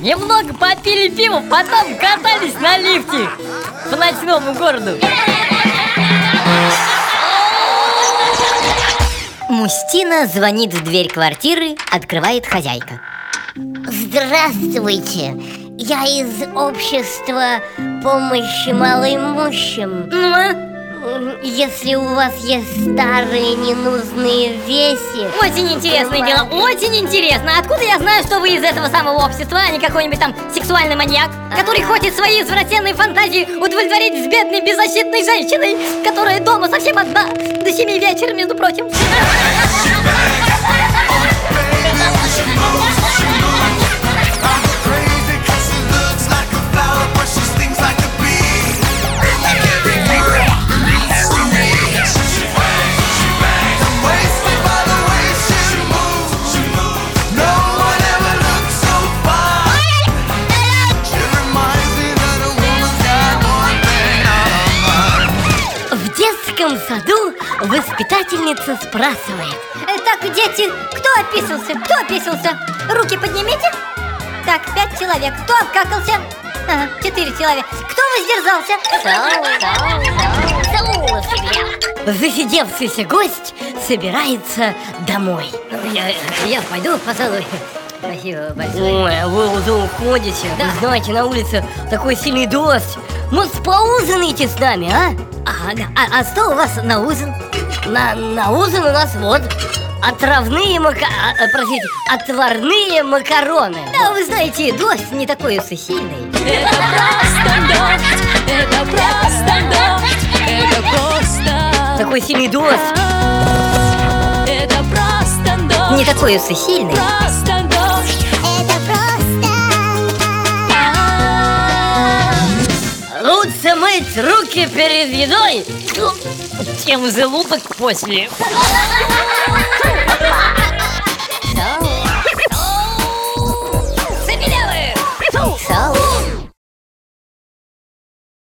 Немного попили пиво, потом катались на лифте По ночному городу. Мустина звонит в дверь квартиры, открывает хозяйка. Здравствуйте, я из общества помощи малоимущим Ну, а? Если у вас есть старые ненужные вещи. Очень интересное дело, очень интересно. Откуда я знаю, что вы из этого самого общества, а не какой-нибудь там сексуальный маньяк Который хочет свои извращенные фантазии удовлетворить с бедной беззащитной женщиной Которая дома совсем одна, до семи вечера, между прочим детском саду воспитательница спрашивает Э, Так, дети, кто описался? Кто описался? Руки поднимите Так, пять человек Кто обкакался? Ага, четыре человека Кто воздержался? Засидевшийся гость собирается домой Я, я пойду, пожалуй Спасибо большое Ой, а вы уже уходите Да. Вы знаете, на улице такой сильный дождь Может, поужинаете с нами, а? Ага, а, а что у вас на ужин? На, на ужин у нас вот Отравные мака... а, а, простите, отварные макароны. Да, вы знаете, дождь не такой уж и сильный. Это просто дождь, это просто дождь, это просто Такой сильный дождь. Это просто дождь, Не такой уж и сильный. Просто мыть руки перед едой. Чем желудок после